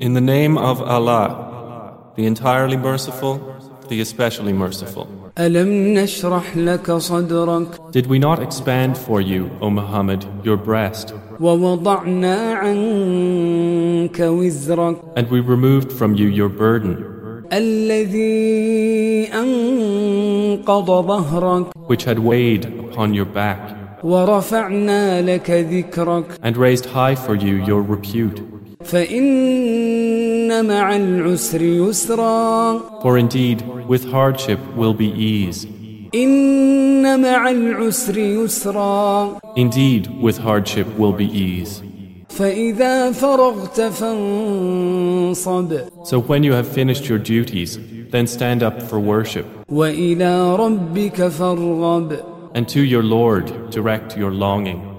In the name of Allah, the entirely merciful, the especially merciful. Did we not expand for you, O Muhammad, your breast? And we removed from you your burden. Which had weighed upon your back. ورفعنا لك ذكرك and raised high for you your repute? فإن مع العسر يسرا For indeed, with hardship will be ease. إن مع العسر يسرا Indeed, with hardship will be ease. فإذا فرغت فانصب So when you have finished your duties, then stand up for worship, وإلى ربك فارغب and to your Lord direct your longing.